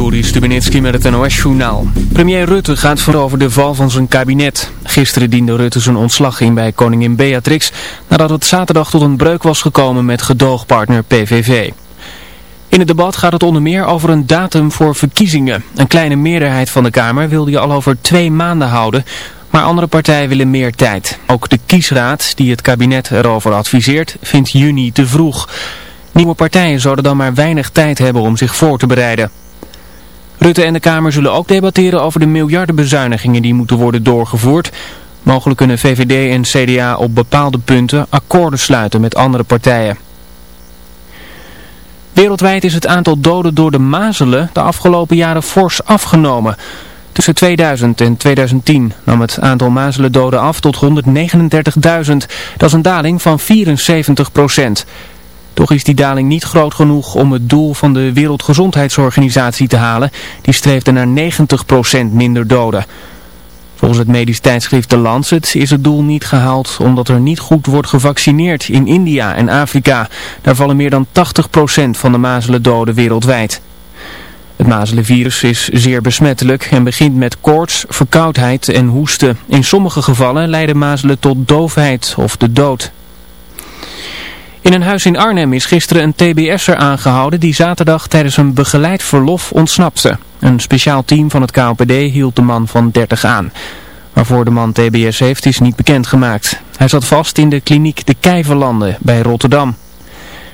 Joris Stubenitski met het NOS-journaal. Premier Rutte gaat voor over de val van zijn kabinet. Gisteren diende Rutte zijn ontslag in bij koningin Beatrix... nadat het zaterdag tot een breuk was gekomen met gedoogpartner PVV. In het debat gaat het onder meer over een datum voor verkiezingen. Een kleine meerderheid van de Kamer wilde je al over twee maanden houden... maar andere partijen willen meer tijd. Ook de kiesraad, die het kabinet erover adviseert, vindt juni te vroeg... Nieuwe partijen zouden dan maar weinig tijd hebben om zich voor te bereiden. Rutte en de Kamer zullen ook debatteren over de miljardenbezuinigingen die moeten worden doorgevoerd. Mogelijk kunnen VVD en CDA op bepaalde punten akkoorden sluiten met andere partijen. Wereldwijd is het aantal doden door de mazelen de afgelopen jaren fors afgenomen. Tussen 2000 en 2010 nam het aantal mazelendoden af tot 139.000. Dat is een daling van 74 procent. Toch is die daling niet groot genoeg om het doel van de Wereldgezondheidsorganisatie te halen. Die streefde naar 90% minder doden. Volgens het medisch tijdschrift The Lancet is het doel niet gehaald omdat er niet goed wordt gevaccineerd in India en Afrika. Daar vallen meer dan 80% van de mazelen doden wereldwijd. Het mazelenvirus is zeer besmettelijk en begint met koorts, verkoudheid en hoesten. In sommige gevallen leiden mazelen tot doofheid of de dood. In een huis in Arnhem is gisteren een TBS'er aangehouden die zaterdag tijdens een begeleid verlof ontsnapte. Een speciaal team van het KOPD hield de man van 30 aan. Waarvoor de man TBS heeft is niet bekendgemaakt. Hij zat vast in de kliniek De Kijverlanden bij Rotterdam.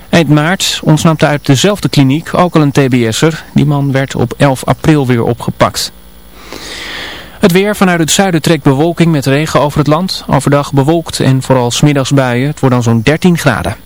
Eind maart ontsnapte uit dezelfde kliniek ook al een TBS'er. Die man werd op 11 april weer opgepakt. Het weer vanuit het zuiden trekt bewolking met regen over het land. Overdag bewolkt en vooral smiddags buien. Het wordt dan zo'n 13 graden.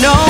know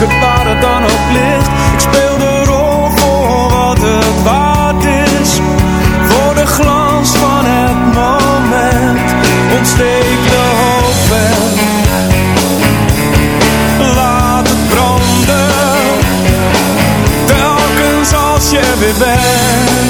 het waar dan ook licht. Ik speel de rol voor wat het waard is Voor de glans van het moment Ontsteek de hoop wel. Laat het branden Telkens als je weer bent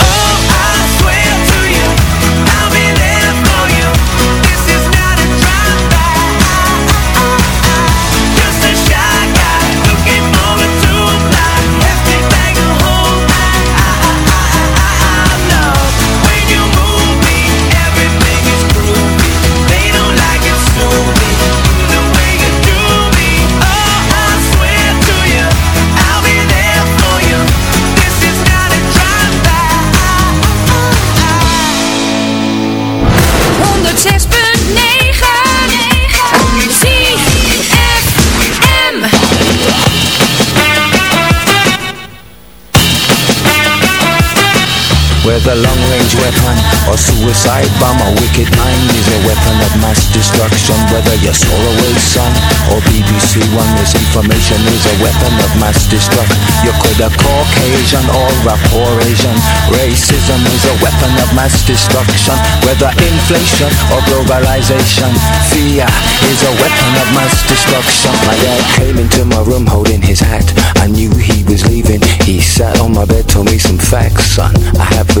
Whether long-range weapon or suicide bomb A wicked mind is a weapon of mass destruction. Whether you're Solarway son or BBC One Misinformation is a weapon of mass destruction. You could have Caucasian or rapport Asian Racism is a weapon of mass destruction. Whether inflation or globalization Fear is a weapon of mass destruction. My dad came into my room holding his hat. I knew he was leaving. He sat on my bed, told me some facts, son. I have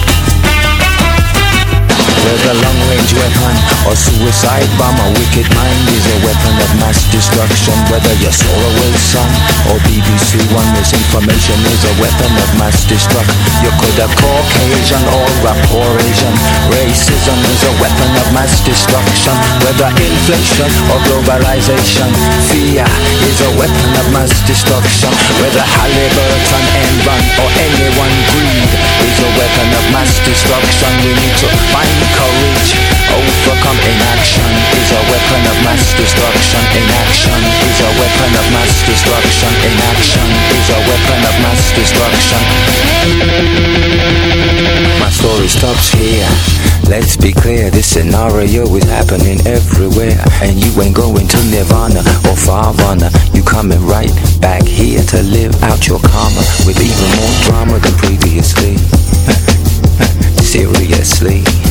Whether long-range weapon or suicide bomb A wicked mind is a weapon of mass destruction. Whether you're Solarway sun or BBC One Misinformation is a weapon of mass destruction. You could have Caucasian or rapport Asian Racism is a weapon of mass destruction. Whether inflation or globalization Fear is a weapon of mass destruction. Whether Halliburton, Enron or anyone greed Is a weapon of mass destruction. We need to find weapon of mass destruction in action. Is a weapon of mass destruction in action. Is a weapon of mass destruction. My story stops here. Let's be clear, this scenario is happening everywhere. And you ain't going to Nirvana or Farvana. You coming right back here to live out your karma with even more drama than previously. Seriously.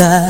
casa.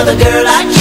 Another girl like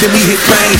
then we hit fame.